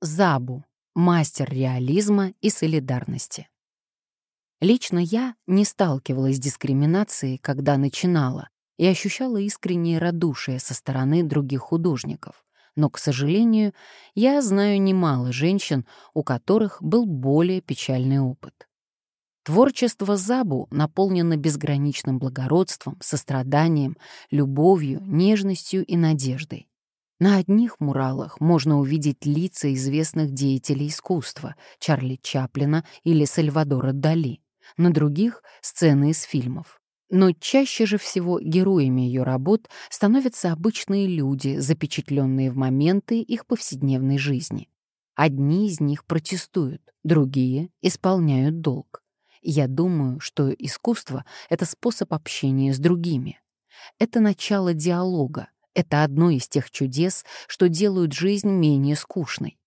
Забу, мастер реализма и солидарности. Лично я не сталкивалась с дискриминацией, когда начинала, и ощущала искреннее радушие со стороны других художников. Но, к сожалению, я знаю немало женщин, у которых был более печальный опыт. Творчество Забу наполнено безграничным благородством, состраданием, любовью, нежностью и надеждой. На одних муралах можно увидеть лица известных деятелей искусства Чарли Чаплина или Сальвадора Дали, на других — сцены из фильмов. Но чаще же всего героями ее работ становятся обычные люди, запечатленные в моменты их повседневной жизни. Одни из них протестуют, другие исполняют долг. Я думаю, что искусство — это способ общения с другими. Это начало диалога, это одно из тех чудес, что делают жизнь менее скучной.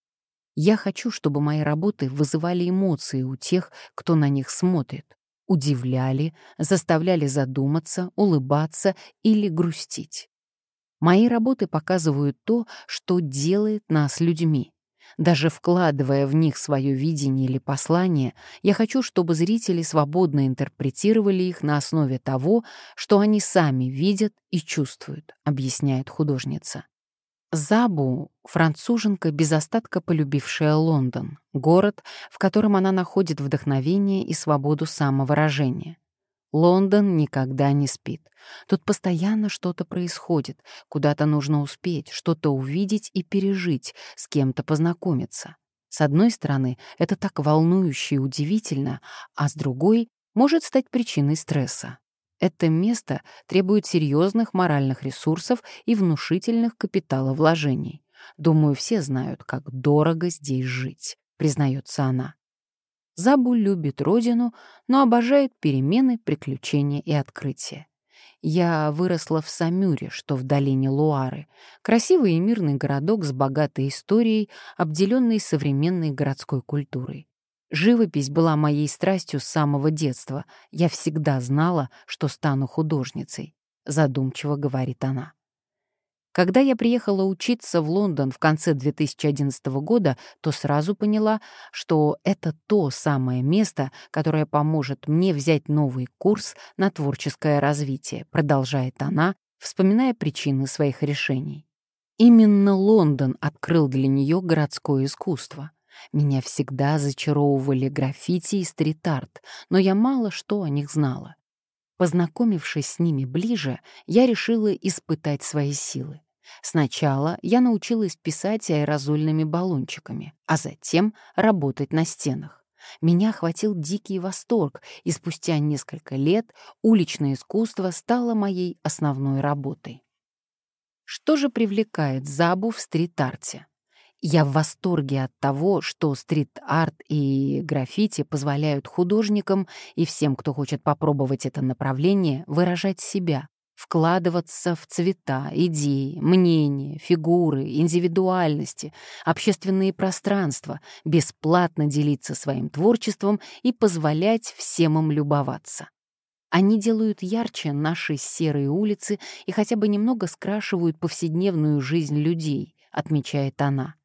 Я хочу, чтобы мои работы вызывали эмоции у тех, кто на них смотрит, удивляли, заставляли задуматься, улыбаться или грустить. Мои работы показывают то, что делает нас людьми. Даже вкладывая в них свое видение или послание, я хочу, чтобы зрители свободно интерпретировали их на основе того, что они сами видят и чувствуют, объясняет художница. Забу — француженка, без остатка полюбившая Лондон, город, в котором она находит вдохновение и свободу самовыражения. Лондон никогда не спит. Тут постоянно что-то происходит, куда-то нужно успеть, что-то увидеть и пережить, с кем-то познакомиться. С одной стороны, это так волнующе и удивительно, а с другой — может стать причиной стресса. Это место требует серьезных моральных ресурсов и внушительных капиталовложений. Думаю, все знают, как дорого здесь жить, признается она. Забу любит родину, но обожает перемены, приключения и открытия. Я выросла в Самюре, что в долине Луары. Красивый и мирный городок с богатой историей, обделенный современной городской культурой. Живопись была моей страстью с самого детства. Я всегда знала, что стану художницей. Задумчиво говорит она. Когда я приехала учиться в Лондон в конце 2011 года, то сразу поняла, что это то самое место, которое поможет мне взять новый курс на творческое развитие, продолжает она, вспоминая причины своих решений. Именно Лондон открыл для нее городское искусство. Меня всегда зачаровывали граффити и стрит-арт, но я мало что о них знала. Познакомившись с ними ближе, я решила испытать свои силы. Сначала я научилась писать аэрозольными баллончиками, а затем работать на стенах. Меня охватил дикий восторг, и спустя несколько лет уличное искусство стало моей основной работой. Что же привлекает Забу в стрит-арте? Я в восторге от того, что стрит-арт и граффити позволяют художникам и всем, кто хочет попробовать это направление, выражать себя, вкладываться в цвета, идеи, мнения, фигуры, индивидуальности, общественные пространства, бесплатно делиться своим творчеством и позволять всем им любоваться. Они делают ярче наши серые улицы и хотя бы немного скрашивают повседневную жизнь людей, отмечает она.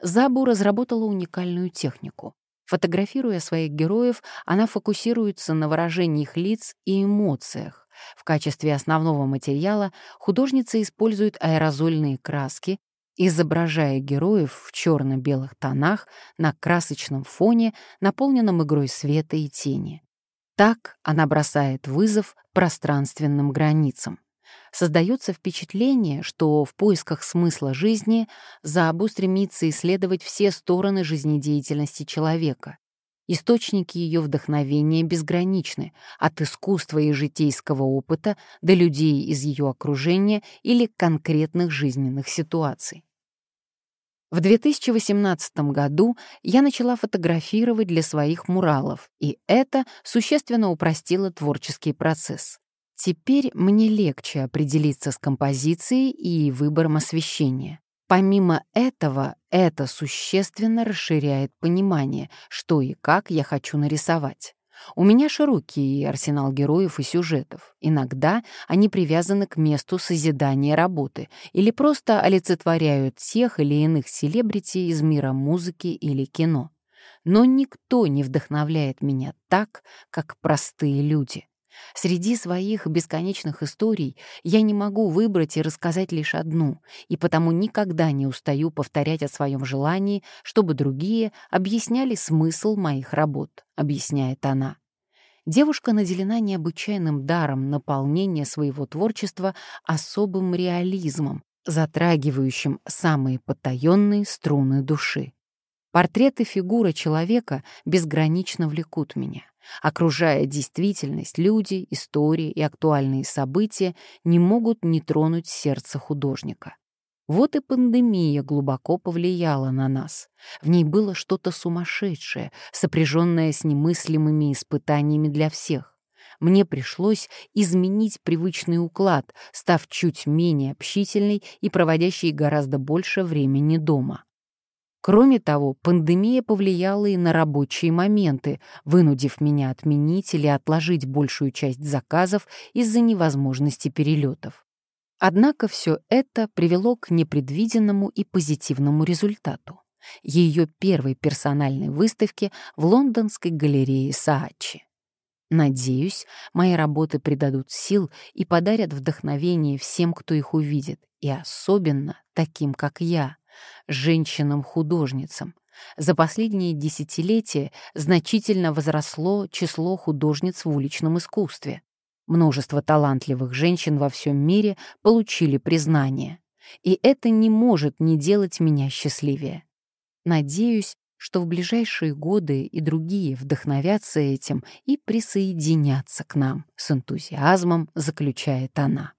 Забу разработала уникальную технику. Фотографируя своих героев, она фокусируется на выражении их лиц и эмоциях. В качестве основного материала художница использует аэрозольные краски, изображая героев в черно-белых тонах на красочном фоне, наполненном игрой света и тени. Так она бросает вызов пространственным границам. Создается впечатление, что в поисках смысла жизни Заабу стремится исследовать все стороны жизнедеятельности человека. Источники ее вдохновения безграничны, от искусства и житейского опыта до людей из ее окружения или конкретных жизненных ситуаций. В 2018 году я начала фотографировать для своих муралов, и это существенно упростило творческий процесс. Теперь мне легче определиться с композицией и выбором освещения. Помимо этого, это существенно расширяет понимание, что и как я хочу нарисовать. У меня широкий арсенал героев и сюжетов. Иногда они привязаны к месту созидания работы или просто олицетворяют тех или иных селебрити из мира музыки или кино. Но никто не вдохновляет меня так, как простые люди. Среди своих бесконечных историй я не могу выбрать и рассказать лишь одну, и потому никогда не устаю повторять о своем желании, чтобы другие объясняли смысл моих работ, объясняет она. Девушка наделена необычайным даром наполнения своего творчества особым реализмом, затрагивающим самые потаенные струны души. Портреты фигуры человека безгранично влекут меня. Окружая действительность, люди, истории и актуальные события не могут не тронуть сердце художника. Вот и пандемия глубоко повлияла на нас. В ней было что-то сумасшедшее, сопряженное с немыслимыми испытаниями для всех. Мне пришлось изменить привычный уклад, став чуть менее общительной и проводящей гораздо больше времени дома. Кроме того, пандемия повлияла и на рабочие моменты, вынудив меня отменить или отложить большую часть заказов из-за невозможности перелетов. Однако все это привело к непредвиденному и позитивному результату — ее первой персональной выставке в лондонской галерее Саачи. Надеюсь, мои работы придадут сил и подарят вдохновение всем, кто их увидит, и особенно таким, как я — женщинам-художницам. За последние десятилетия значительно возросло число художниц в уличном искусстве. Множество талантливых женщин во всем мире получили признание. И это не может не делать меня счастливее. Надеюсь, что в ближайшие годы и другие вдохновятся этим и присоединятся к нам. С энтузиазмом заключает она.